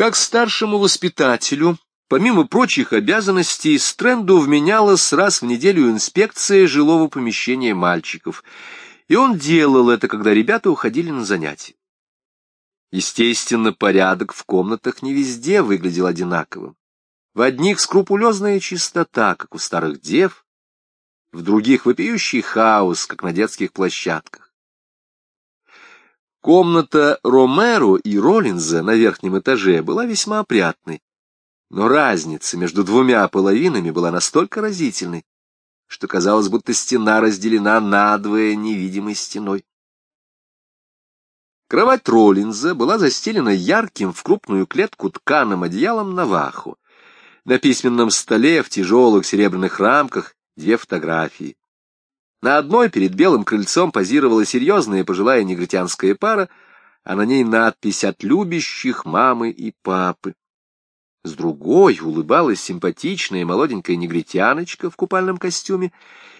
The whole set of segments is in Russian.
Как старшему воспитателю, помимо прочих обязанностей, Стрэнду вменялась раз в неделю инспекция жилого помещения мальчиков, и он делал это, когда ребята уходили на занятия. Естественно, порядок в комнатах не везде выглядел одинаковым. В одних скрупулезная чистота, как у старых дев, в других вопиющий хаос, как на детских площадках. Комната Ромеро и Роллинза на верхнем этаже была весьма опрятной, но разница между двумя половинами была настолько разительной, что казалось, будто стена разделена надвое невидимой стеной. Кровать Роллинза была застелена ярким в крупную клетку тканым одеялом Навахо. На письменном столе в тяжелых серебряных рамках две фотографии. На одной перед белым крыльцом позировала серьезная пожилая негритянская пара, а на ней надпись «От любящих мамы и папы». С другой улыбалась симпатичная молоденькая негритяночка в купальном костюме,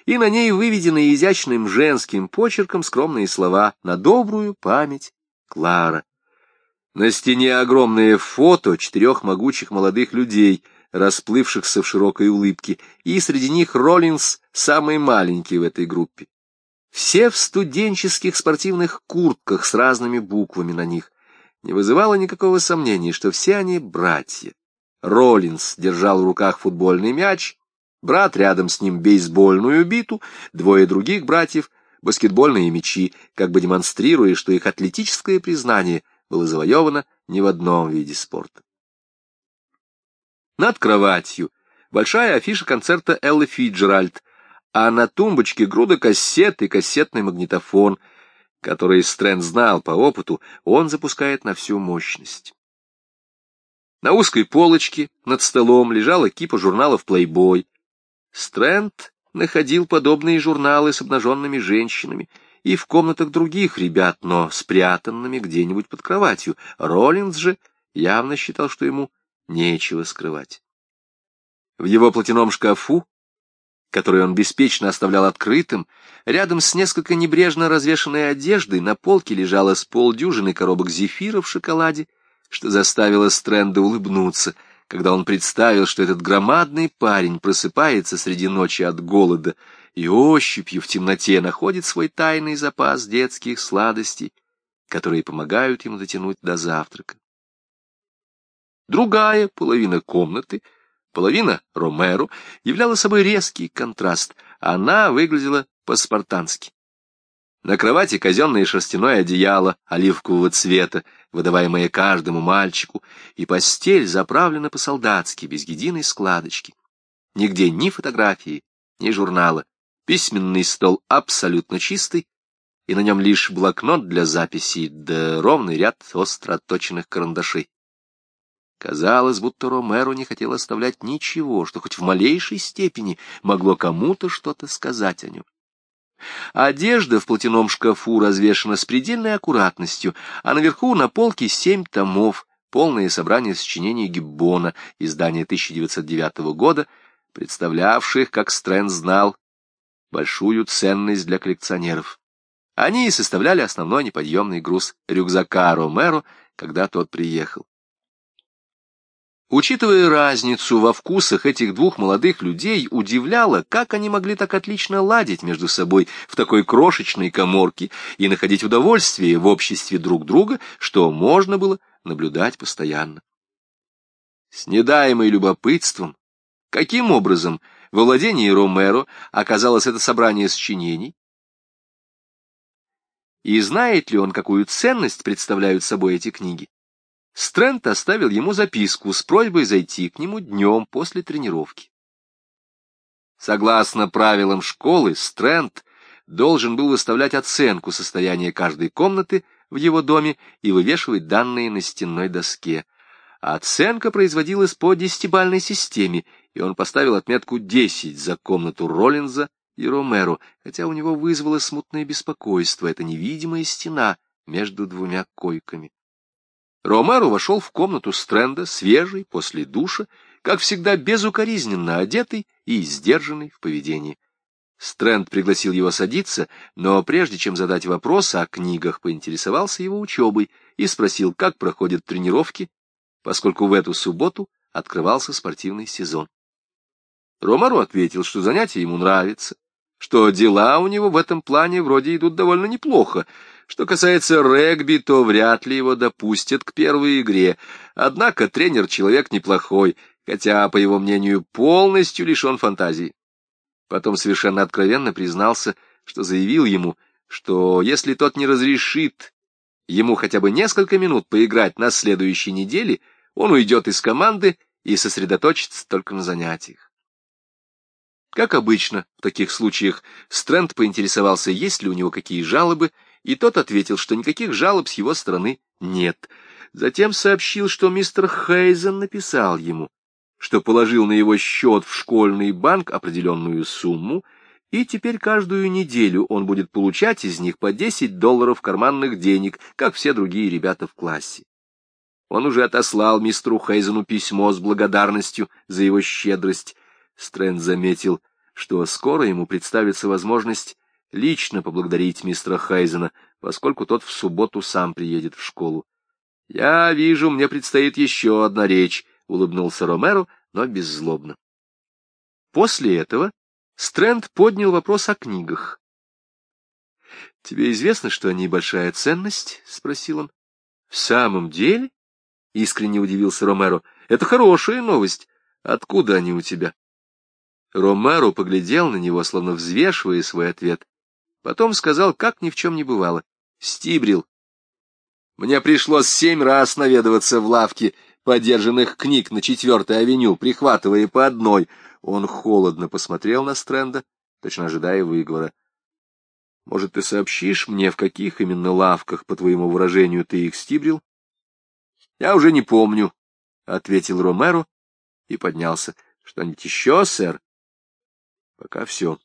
и на ней выведены изящным женским почерком скромные слова «На добрую память Клара». На стене огромное фото четырех могучих молодых людей — расплывшихся в широкой улыбке, и среди них Роллинс самый маленький в этой группе. Все в студенческих спортивных куртках с разными буквами на них. Не вызывало никакого сомнения, что все они братья. Роллинс держал в руках футбольный мяч, брат рядом с ним бейсбольную биту, двое других братьев — баскетбольные мячи, как бы демонстрируя, что их атлетическое признание было завоевано не в одном виде спорта. Над кроватью большая афиша концерта Эллы Фиджеральд, а на тумбочке груда кассет и кассетный магнитофон, который Стрэнд знал по опыту, он запускает на всю мощность. На узкой полочке над столом лежала кипа журналов «Плейбой». Стрэнд находил подобные журналы с обнаженными женщинами и в комнатах других ребят, но спрятанными где-нибудь под кроватью. Роллинс же явно считал, что ему нечего скрывать. В его платяном шкафу, который он беспечно оставлял открытым, рядом с несколько небрежно развешанной одеждой на полке лежало с полдюжины коробок зефира в шоколаде, что заставило Стрэнда улыбнуться, когда он представил, что этот громадный парень просыпается среди ночи от голода и ощупью в темноте находит свой тайный запас детских сладостей, которые помогают ему дотянуть до завтрака. Другая половина комнаты, половина Ромеро, являла собой резкий контраст. Она выглядела по-спартански. На кровати казенное шерстяное одеяло оливкового цвета, выдаваемое каждому мальчику, и постель заправлена по-солдатски, без единой складочки. Нигде ни фотографии, ни журнала. Письменный стол абсолютно чистый, и на нем лишь блокнот для записей, да ровный ряд остро отточенных карандашей. Казалось, будто Ромеро не хотел оставлять ничего, что хоть в малейшей степени могло кому-то что-то сказать о нем. Одежда в платяном шкафу развешана с предельной аккуратностью, а наверху на полке семь томов, полное собрание сочинений Гиббона, издание 1909 года, представлявших, как Стрэнд знал, большую ценность для коллекционеров. Они и составляли основной неподъемный груз рюкзака Ромеро, когда тот приехал. Учитывая разницу во вкусах этих двух молодых людей, удивляло, как они могли так отлично ладить между собой в такой крошечной коморке и находить удовольствие в обществе друг друга, что можно было наблюдать постоянно. С недаемой любопытством, каким образом во владении Ромеро оказалось это собрание сочинений, и знает ли он, какую ценность представляют собой эти книги, Стрэнд оставил ему записку с просьбой зайти к нему днем после тренировки. Согласно правилам школы, Стрэнд должен был выставлять оценку состояния каждой комнаты в его доме и вывешивать данные на стенной доске. Оценка производилась по десятибальной системе, и он поставил отметку 10 за комнату Роллинза и Ромеро, хотя у него вызвало смутное беспокойство эта невидимая стена между двумя койками. Ромеро вошел в комнату Стрэнда, свежий, после душа, как всегда безукоризненно одетый и сдержанный в поведении. Стрэнд пригласил его садиться, но прежде чем задать вопрос о книгах, поинтересовался его учебой и спросил, как проходят тренировки, поскольку в эту субботу открывался спортивный сезон. Ромару ответил, что занятие ему нравится, что дела у него в этом плане вроде идут довольно неплохо. Что касается регби, то вряд ли его допустят к первой игре. Однако тренер человек неплохой, хотя, по его мнению, полностью лишен фантазии. Потом совершенно откровенно признался, что заявил ему, что если тот не разрешит ему хотя бы несколько минут поиграть на следующей неделе, он уйдет из команды и сосредоточится только на занятиях. Как обычно, в таких случаях Стрэнд поинтересовался, есть ли у него какие жалобы, и тот ответил, что никаких жалоб с его стороны нет. Затем сообщил, что мистер Хейзен написал ему, что положил на его счет в школьный банк определенную сумму, и теперь каждую неделю он будет получать из них по 10 долларов карманных денег, как все другие ребята в классе. Он уже отослал мистеру Хейзену письмо с благодарностью за его щедрость, Стрэнд заметил, что скоро ему представится возможность лично поблагодарить мистера Хайзена, поскольку тот в субботу сам приедет в школу. — Я вижу, мне предстоит еще одна речь, — улыбнулся Ромеро, но беззлобно. После этого Стрэнд поднял вопрос о книгах. — Тебе известно, что они большая ценность? — спросил он. — В самом деле? — искренне удивился Ромеро. — Это хорошая новость. Откуда они у тебя? Ромеро поглядел на него, словно взвешивая свой ответ. Потом сказал, как ни в чем не бывало. Стибрил. Мне пришлось семь раз наведываться в лавке подержанных книг на четвертой авеню, прихватывая по одной. Он холодно посмотрел на Стрэнда, точно ожидая выговора. — Может, ты сообщишь мне, в каких именно лавках, по твоему выражению, ты их стибрил? — Я уже не помню, — ответил Ромеро и поднялся. — Что-нибудь еще, сэр? Пока все.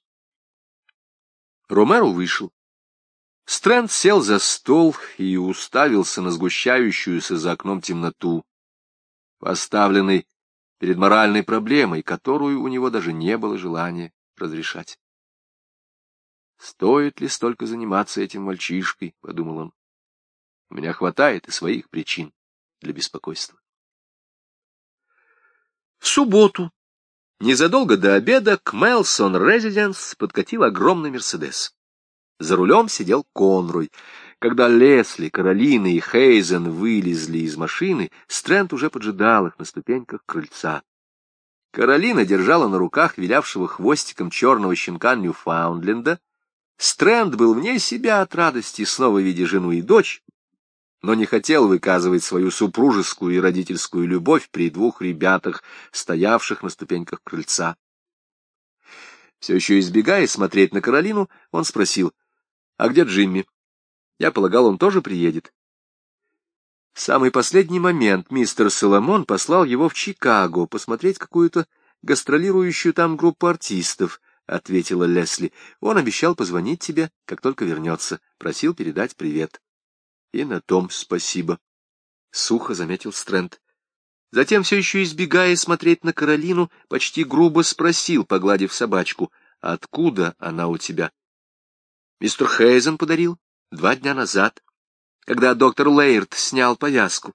Ромеро вышел. Стрэнд сел за стол и уставился на сгущающуюся за окном темноту, поставленный перед моральной проблемой, которую у него даже не было желания разрешать. «Стоит ли столько заниматься этим мальчишкой?» — подумал он. «У меня хватает и своих причин для беспокойства». В субботу Незадолго до обеда к Мелсон Резиденс подкатил огромный Мерседес. За рулем сидел Конрой. Когда Лесли, Каролина и Хейзен вылезли из машины, Стрэнд уже поджидал их на ступеньках крыльца. Каролина держала на руках вилявшего хвостиком черного щенка Ньюфаундленда. Стрэнд был вне себя от радости, снова видя жену и дочь, но не хотел выказывать свою супружескую и родительскую любовь при двух ребятах, стоявших на ступеньках крыльца. Все еще избегая смотреть на Каролину, он спросил, «А где Джимми? Я полагал, он тоже приедет». В самый последний момент мистер Соломон послал его в Чикаго посмотреть какую-то гастролирующую там группу артистов, — ответила Лесли. Он обещал позвонить тебе, как только вернется. Просил передать привет. И на том спасибо. Сухо заметил Стрэнд. Затем, все еще избегая смотреть на Каролину, почти грубо спросил, погладив собачку, «Откуда она у тебя?» «Мистер Хейзен подарил два дня назад, когда доктор Лейерт снял повязку».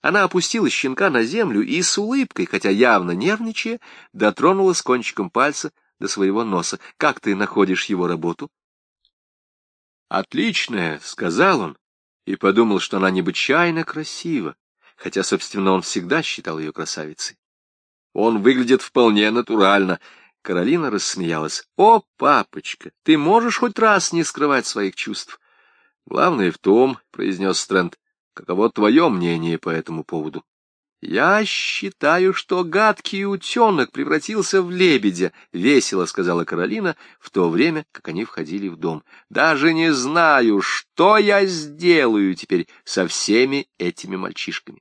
Она опустила щенка на землю и с улыбкой, хотя явно нервничая, дотронулась кончиком пальца до своего носа. «Как ты находишь его работу?» «Отличная», — сказал он, и подумал, что она необычайно красива, хотя, собственно, он всегда считал ее красавицей. Он выглядит вполне натурально. Каролина рассмеялась. — О, папочка, ты можешь хоть раз не скрывать своих чувств? — Главное в том, — произнес Стрэнд, — каково твое мнение по этому поводу? «Я считаю, что гадкий утенок превратился в лебедя», — весело сказала Каролина в то время, как они входили в дом. «Даже не знаю, что я сделаю теперь со всеми этими мальчишками».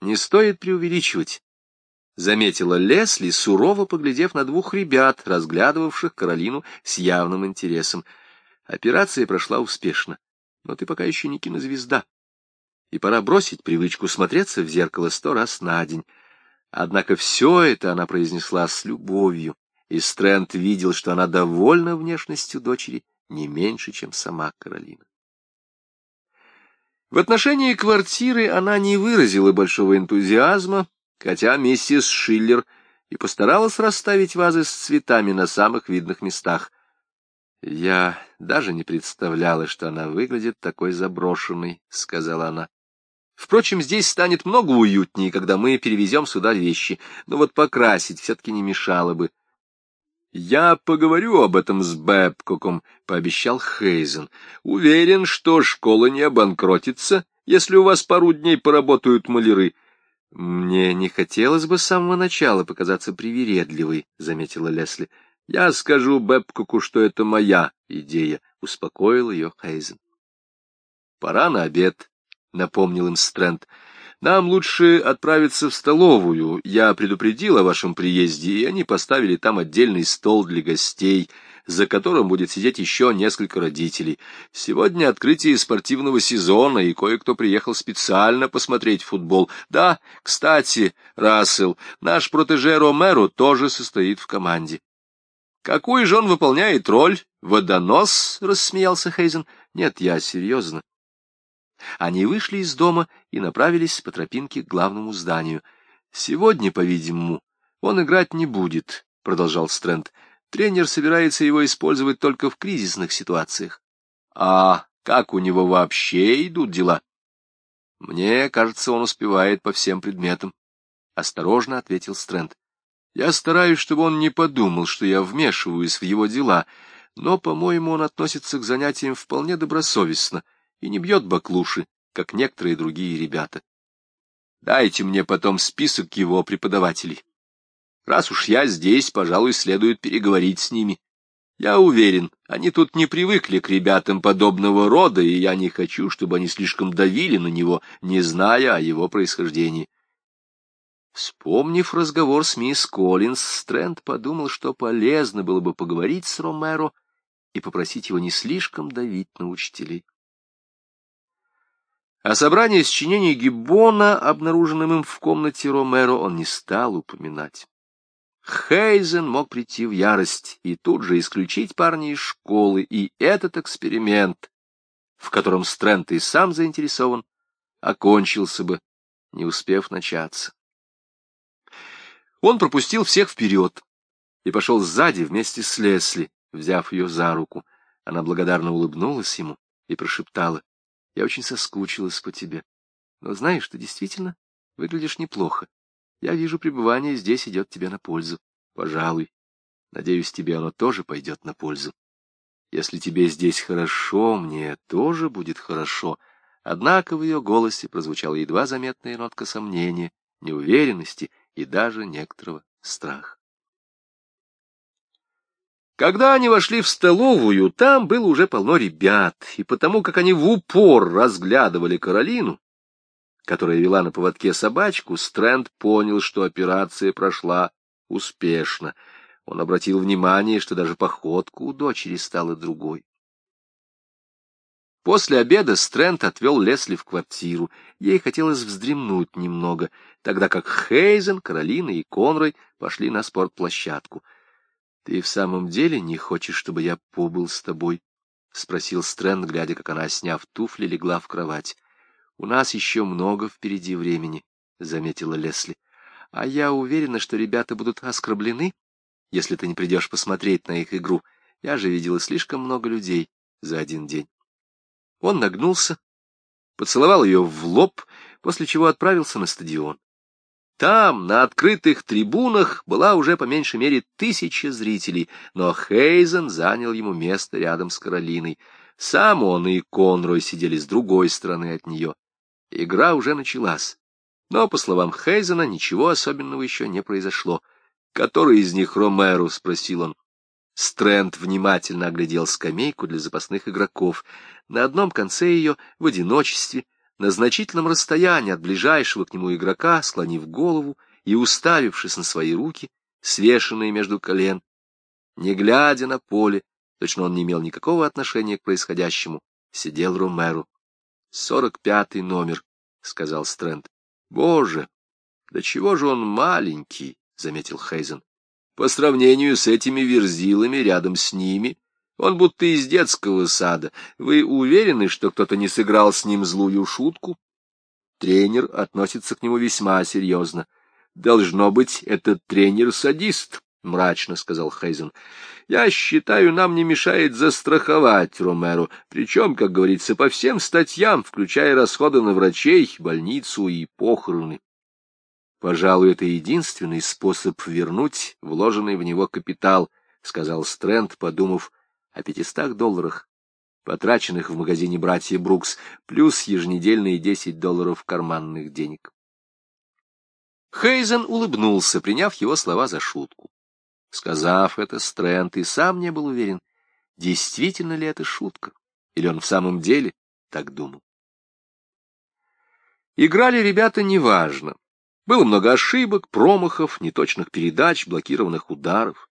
«Не стоит преувеличивать», — заметила Лесли, сурово поглядев на двух ребят, разглядывавших Каролину с явным интересом. «Операция прошла успешно, но ты пока еще не кинозвезда и пора бросить привычку смотреться в зеркало сто раз на день. Однако все это она произнесла с любовью, и Стрэнд видел, что она довольна внешностью дочери не меньше, чем сама Каролина. В отношении квартиры она не выразила большого энтузиазма, хотя миссис Шиллер и постаралась расставить вазы с цветами на самых видных местах. «Я даже не представляла, что она выглядит такой заброшенной», — сказала она. «Впрочем, здесь станет много уютнее, когда мы перевезем сюда вещи, но вот покрасить все-таки не мешало бы». «Я поговорю об этом с Бэбкоком», — пообещал Хейзен. «Уверен, что школа не обанкротится, если у вас пару дней поработают маляры». «Мне не хотелось бы с самого начала показаться привередливой», — заметила Лесли. «Я скажу Бэбкоку, что это моя идея», — успокоил ее Хейзен. «Пора на обед», — напомнил им Стрэнд. «Нам лучше отправиться в столовую. Я предупредил о вашем приезде, и они поставили там отдельный стол для гостей, за которым будет сидеть еще несколько родителей. Сегодня открытие спортивного сезона, и кое-кто приехал специально посмотреть футбол. Да, кстати, Рассел, наш протеже Ромеро тоже состоит в команде». «Какую же он выполняет роль? Водонос?» — рассмеялся Хейзен. «Нет, я серьезно». Они вышли из дома и направились по тропинке к главному зданию. «Сегодня, по-видимому, он играть не будет», — продолжал Стрэнд. «Тренер собирается его использовать только в кризисных ситуациях». «А как у него вообще идут дела?» «Мне кажется, он успевает по всем предметам», — осторожно ответил Стрэнд. Я стараюсь, чтобы он не подумал, что я вмешиваюсь в его дела, но, по-моему, он относится к занятиям вполне добросовестно и не бьет баклуши, как некоторые другие ребята. Дайте мне потом список его преподавателей. Раз уж я здесь, пожалуй, следует переговорить с ними. Я уверен, они тут не привыкли к ребятам подобного рода, и я не хочу, чтобы они слишком давили на него, не зная о его происхождении. Вспомнив разговор с мисс Коллинз, Стрэнд подумал, что полезно было бы поговорить с Ромеро и попросить его не слишком давить на учителей. О собрании сочинений Гиббона, обнаруженном им в комнате Ромеро, он не стал упоминать. Хейзен мог прийти в ярость и тут же исключить парня из школы, и этот эксперимент, в котором Стрэнд и сам заинтересован, окончился бы, не успев начаться. Он пропустил всех вперед и пошел сзади вместе с Лесли, взяв ее за руку. Она благодарно улыбнулась ему и прошептала, «Я очень соскучилась по тебе. Но знаешь, ты действительно выглядишь неплохо. Я вижу, пребывание здесь идет тебе на пользу. Пожалуй. Надеюсь, тебе оно тоже пойдет на пользу. Если тебе здесь хорошо, мне тоже будет хорошо». Однако в ее голосе прозвучала едва заметная нотка сомнения, неуверенности и даже некоторого страха. Когда они вошли в столовую, там было уже полно ребят, и потому как они в упор разглядывали Каролину, которая вела на поводке собачку, Стрэнд понял, что операция прошла успешно. Он обратил внимание, что даже походка у дочери стала другой. После обеда Стрэнд отвел Лесли в квартиру. Ей хотелось вздремнуть немного, тогда как Хейзен, Каролина и Конрой пошли на спортплощадку. — Ты в самом деле не хочешь, чтобы я побыл с тобой? — спросил Стрэнд, глядя, как она, сняв туфли, легла в кровать. — У нас еще много впереди времени, — заметила Лесли. — А я уверена, что ребята будут оскорблены, если ты не придешь посмотреть на их игру. Я же видела слишком много людей за один день. Он нагнулся, поцеловал ее в лоб, после чего отправился на стадион. Там, на открытых трибунах, была уже по меньшей мере тысяча зрителей, но Хейзен занял ему место рядом с Каролиной. Сам он и Конрой сидели с другой стороны от нее. Игра уже началась, но, по словам Хейзена, ничего особенного еще не произошло. «Который из них Ромеру?» — спросил он. Стрэнд внимательно оглядел скамейку для запасных игроков. На одном конце ее, в одиночестве, на значительном расстоянии от ближайшего к нему игрока, склонив голову и уставившись на свои руки, свешенные между колен, не глядя на поле, точно он не имел никакого отношения к происходящему, сидел Ромеро. «Сорок пятый номер», — сказал Стрэнд. «Боже, да чего же он маленький», — заметил Хейзен. По сравнению с этими верзилами рядом с ними Он будто из детского сада. Вы уверены, что кто-то не сыграл с ним злую шутку? Тренер относится к нему весьма серьезно. Должно быть, этот тренер-садист, — мрачно сказал Хейзен. Я считаю, нам не мешает застраховать Ромеро, причем, как говорится, по всем статьям, включая расходы на врачей, больницу и похороны. Пожалуй, это единственный способ вернуть вложенный в него капитал, — сказал Стрэнд, подумав о пятистах долларах, потраченных в магазине «Братья Брукс», плюс еженедельные десять долларов карманных денег. Хейзен улыбнулся, приняв его слова за шутку. Сказав это, Стрэнд и сам не был уверен, действительно ли это шутка, или он в самом деле так думал. Играли ребята неважно. Было много ошибок, промахов, неточных передач, блокированных ударов.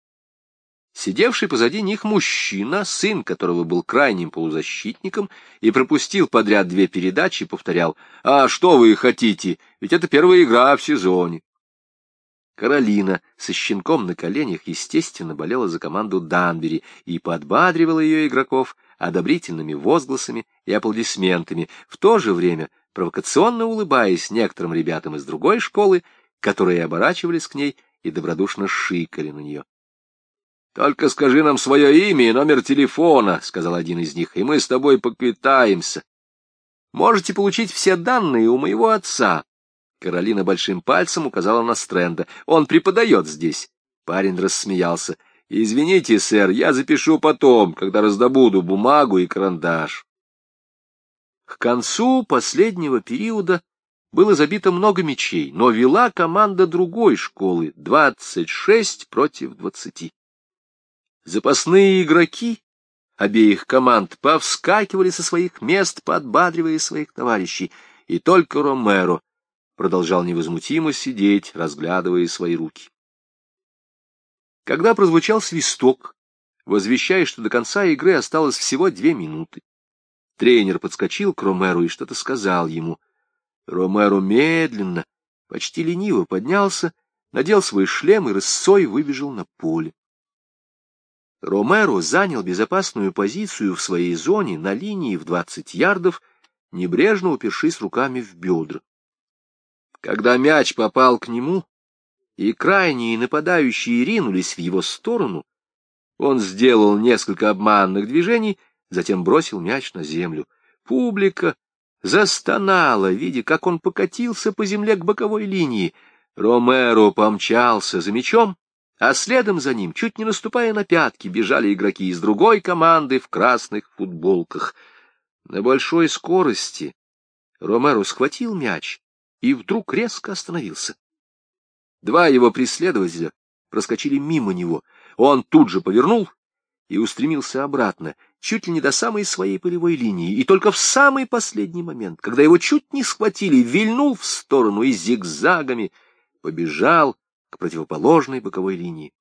Сидевший позади них мужчина, сын которого был крайним полузащитником, и пропустил подряд две передачи, повторял «А что вы хотите? Ведь это первая игра в сезоне». Каролина со щенком на коленях, естественно, болела за команду Данбери и подбадривала ее игроков одобрительными возгласами и аплодисментами, в то же время провокационно улыбаясь некоторым ребятам из другой школы, которые оборачивались к ней и добродушно шикали на нее. Только скажи нам свое имя и номер телефона, — сказал один из них, — и мы с тобой поквитаемся. Можете получить все данные у моего отца. Каролина большим пальцем указала на Стрэнда. Он преподает здесь. Парень рассмеялся. Извините, сэр, я запишу потом, когда раздобуду бумагу и карандаш. К концу последнего периода было забито много мячей, но вела команда другой школы — двадцать шесть против двадцати. Запасные игроки обеих команд повскакивали со своих мест, подбадривая своих товарищей, и только Ромеро продолжал невозмутимо сидеть, разглядывая свои руки. Когда прозвучал свисток, возвещая, что до конца игры осталось всего две минуты, тренер подскочил к Ромеру и что-то сказал ему. Ромеро медленно, почти лениво поднялся, надел свой шлем и рысцой выбежал на поле. Ромеро занял безопасную позицию в своей зоне на линии в 20 ярдов, небрежно упершись руками в бедра. Когда мяч попал к нему, и крайние нападающие ринулись в его сторону, он сделал несколько обманных движений, затем бросил мяч на землю. Публика застонала, видя, как он покатился по земле к боковой линии. Ромеро помчался за мячом, а следом за ним, чуть не наступая на пятки, бежали игроки из другой команды в красных футболках. На большой скорости Ромеро схватил мяч и вдруг резко остановился. Два его преследователя проскочили мимо него. Он тут же повернул и устремился обратно, чуть ли не до самой своей полевой линии, и только в самый последний момент, когда его чуть не схватили, вильнул в сторону и зигзагами побежал к противоположной боковой линии.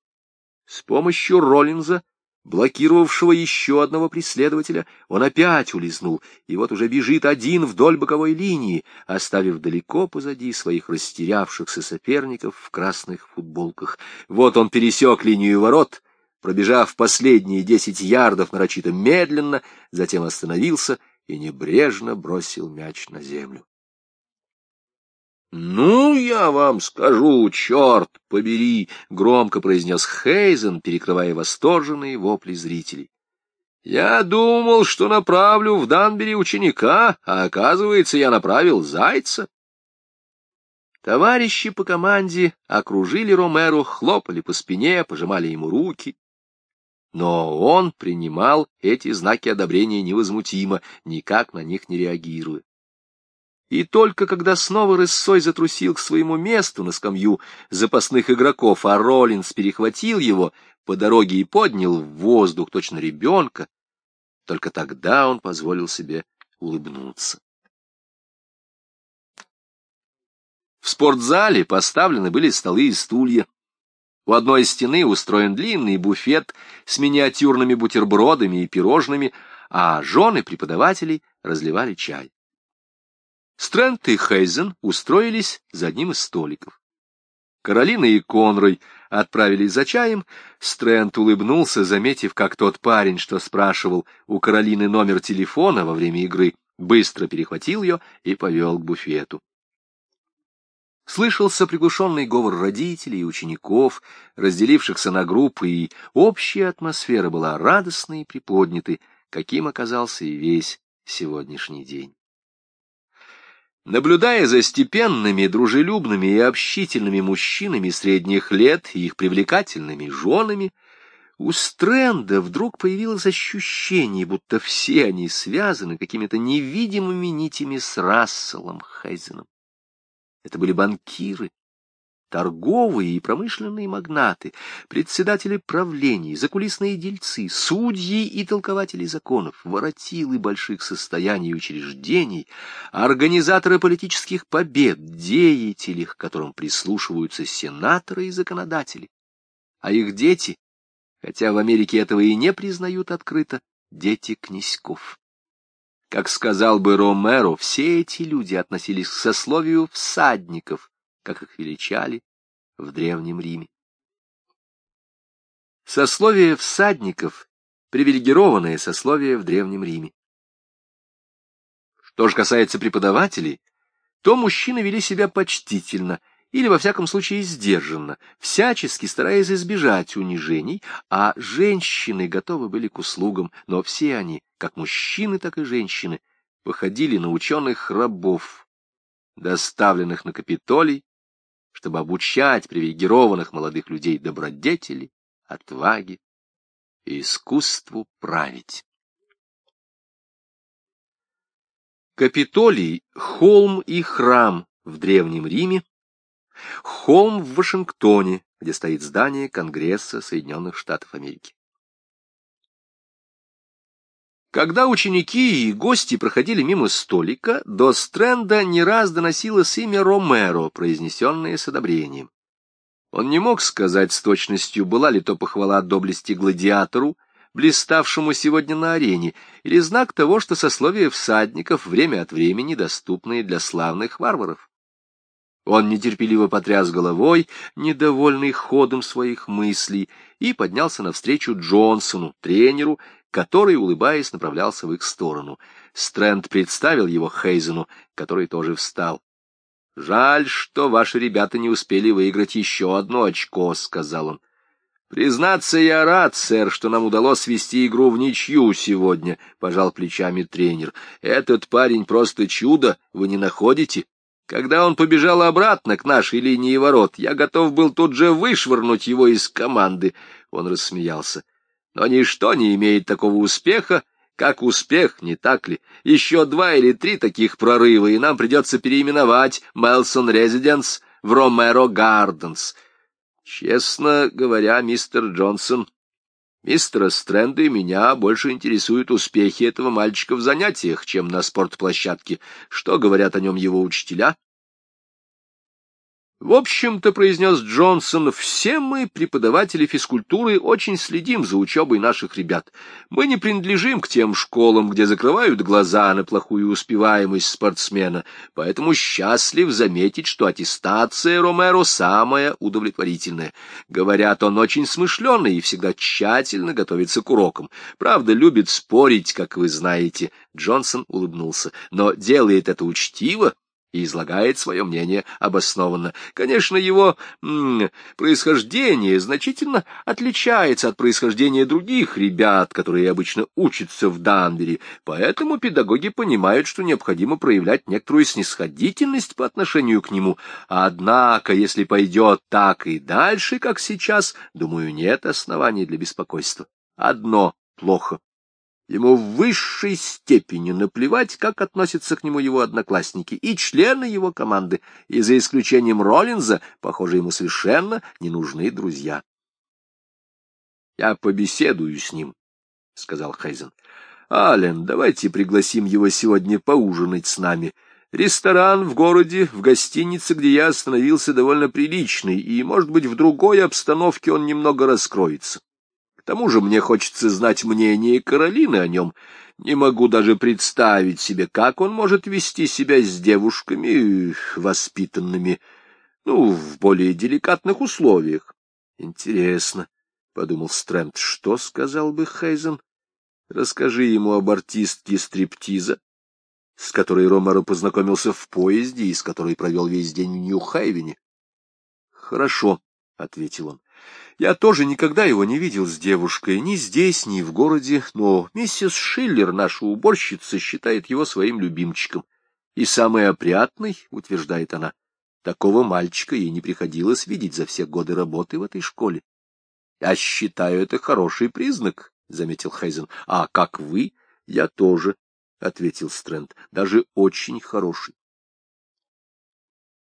С помощью Роллинза, блокировавшего еще одного преследователя, он опять улизнул, и вот уже бежит один вдоль боковой линии, оставив далеко позади своих растерявшихся соперников в красных футболках. Вот он пересек линию ворот, пробежав последние десять ярдов нарочито медленно, затем остановился и небрежно бросил мяч на землю. «Ну, я вам скажу, черт побери!» — громко произнес Хейзен, перекрывая восторженные вопли зрителей. «Я думал, что направлю в Данбери ученика, а оказывается, я направил зайца». Товарищи по команде окружили Ромеро, хлопали по спине, пожимали ему руки. Но он принимал эти знаки одобрения невозмутимо, никак на них не реагируя. И только когда снова рысой затрусил к своему месту на скамью запасных игроков, а Роллинс перехватил его по дороге и поднял в воздух точно ребенка, только тогда он позволил себе улыбнуться. В спортзале поставлены были столы и стулья. У одной стены устроен длинный буфет с миниатюрными бутербродами и пирожными, а жены преподавателей разливали чай. Стрэнд и Хейзен устроились за одним из столиков. Каролина и Конрой отправились за чаем. Стрэнд улыбнулся, заметив, как тот парень, что спрашивал у Каролины номер телефона во время игры, быстро перехватил ее и повел к буфету. Слышался приглушенный говор родителей и учеников, разделившихся на группы, и общая атмосфера была радостной и приподнятой, каким оказался и весь сегодняшний день. Наблюдая за степенными, дружелюбными и общительными мужчинами средних лет и их привлекательными женами, у Стрэнда вдруг появилось ощущение, будто все они связаны какими-то невидимыми нитями с Расселом Хайзеном. Это были банкиры, торговые и промышленные магнаты, председатели правлений, закулисные дельцы, судьи и толкователи законов, воротилы больших состояний и учреждений, организаторы политических побед, деятели, к которым прислушиваются сенаторы и законодатели. А их дети, хотя в Америке этого и не признают открыто, дети князьков. Как сказал бы Ромеро, все эти люди относились к сословию всадников, как их величали в Древнем Риме. Сословие всадников — привилегированное сословие в Древнем Риме. Что же касается преподавателей, то мужчины вели себя почтительно или, во всяком случае, сдержанно, всячески стараясь избежать унижений, а женщины готовы были к услугам, но все они, как мужчины, так и женщины, походили на ученых рабов, доставленных на Капитолий чтобы обучать привилегированных молодых людей добродетели, отваге и искусству править. Капитолий — холм и храм в Древнем Риме, холм в Вашингтоне, где стоит здание Конгресса Соединенных Штатов Америки. Когда ученики и гости проходили мимо столика, до Стрэнда не раз доносилось имя Ромеро, произнесенное с одобрением. Он не мог сказать с точностью, была ли то похвала доблести гладиатору, блиставшему сегодня на арене, или знак того, что сословие всадников время от времени доступные для славных варваров. Он нетерпеливо потряс головой, недовольный ходом своих мыслей, и поднялся навстречу Джонсону, тренеру, который, улыбаясь, направлялся в их сторону. Стрэнд представил его Хейзену, который тоже встал. — Жаль, что ваши ребята не успели выиграть еще одно очко, — сказал он. — Признаться, я рад, сэр, что нам удалось свести игру в ничью сегодня, — пожал плечами тренер. — Этот парень просто чудо, вы не находите? Когда он побежал обратно к нашей линии ворот, я готов был тут же вышвырнуть его из команды. Он рассмеялся. — но ничто не имеет такого успеха, как успех, не так ли? Еще два или три таких прорыва, и нам придется переименовать Мелсон Резиденс в Ромеро Гарденс. Честно говоря, мистер Джонсон, мистера Стрэнда и меня больше интересуют успехи этого мальчика в занятиях, чем на спортплощадке. Что говорят о нем его учителя? В общем-то, произнес Джонсон, все мы, преподаватели физкультуры, очень следим за учебой наших ребят. Мы не принадлежим к тем школам, где закрывают глаза на плохую успеваемость спортсмена, поэтому счастлив заметить, что аттестация Ромеро самая удовлетворительная. Говорят, он очень смышленый и всегда тщательно готовится к урокам. Правда, любит спорить, как вы знаете. Джонсон улыбнулся, но делает это учтиво и излагает свое мнение обоснованно. Конечно, его происхождение значительно отличается от происхождения других ребят, которые обычно учатся в Данбери, поэтому педагоги понимают, что необходимо проявлять некоторую снисходительность по отношению к нему. Однако, если пойдет так и дальше, как сейчас, думаю, нет оснований для беспокойства. Одно плохо. Ему в высшей степени наплевать, как относятся к нему его одноклассники и члены его команды, и за исключением Роллинза, похоже, ему совершенно не нужны друзья. — Я побеседую с ним, — сказал Хайзен. — Ален, давайте пригласим его сегодня поужинать с нами. Ресторан в городе, в гостинице, где я остановился, довольно приличный, и, может быть, в другой обстановке он немного раскроется тому же мне хочется знать мнение Каролины о нем. Не могу даже представить себе, как он может вести себя с девушками воспитанными. Ну, в более деликатных условиях. Интересно, — подумал Стрэнд, — что сказал бы Хейзен? Расскажи ему об артистке стриптиза, с которой Ромеро познакомился в поезде и с которой провел весь день в Нью-Хайвене. — Хорошо, — ответил он. — Я тоже никогда его не видел с девушкой, ни здесь, ни в городе, но миссис Шиллер, наша уборщица, считает его своим любимчиком. И самый опрятный, — утверждает она, — такого мальчика ей не приходилось видеть за все годы работы в этой школе. — Я считаю это хороший признак, — заметил Хейзен. — А как вы? — Я тоже, — ответил Стрэнд, — даже очень хороший.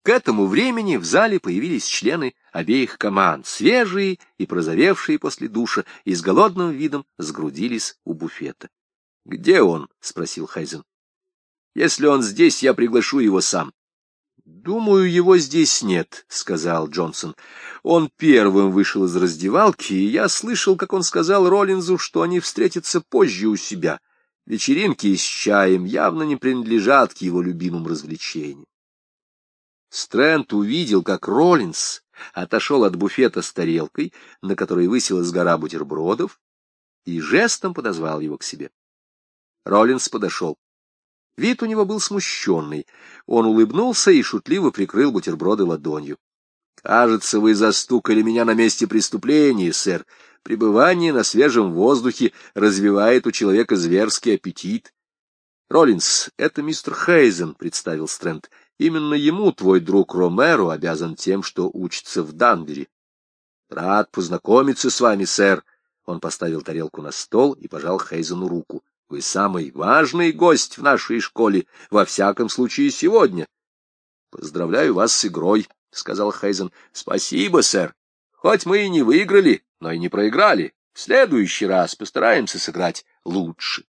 К этому времени в зале появились члены обеих команд, свежие и прозовевшие после душа, и с голодным видом сгрудились у буфета. — Где он? — спросил Хайзен. — Если он здесь, я приглашу его сам. — Думаю, его здесь нет, — сказал Джонсон. Он первым вышел из раздевалки, и я слышал, как он сказал Роллинзу, что они встретятся позже у себя. Вечеринки с чаем явно не принадлежат к его любимым развлечениям. Стрэнд увидел, как Роллинс отошел от буфета с тарелкой, на которой высилась гора бутербродов, и жестом подозвал его к себе. Роллинс подошел. Вид у него был смущенный. Он улыбнулся и шутливо прикрыл бутерброды ладонью. — Кажется, вы застукали меня на месте преступления, сэр. Пребывание на свежем воздухе развивает у человека зверский аппетит. — Роллинс, это мистер Хейзен, — представил Стрэнд. Именно ему твой друг Ромеро обязан тем, что учится в Данбери. Рад познакомиться с вами, сэр. Он поставил тарелку на стол и пожал Хейзену руку. Вы самый важный гость в нашей школе, во всяком случае сегодня. Поздравляю вас с игрой, — сказал Хейзен. Спасибо, сэр. Хоть мы и не выиграли, но и не проиграли. В следующий раз постараемся сыграть лучше.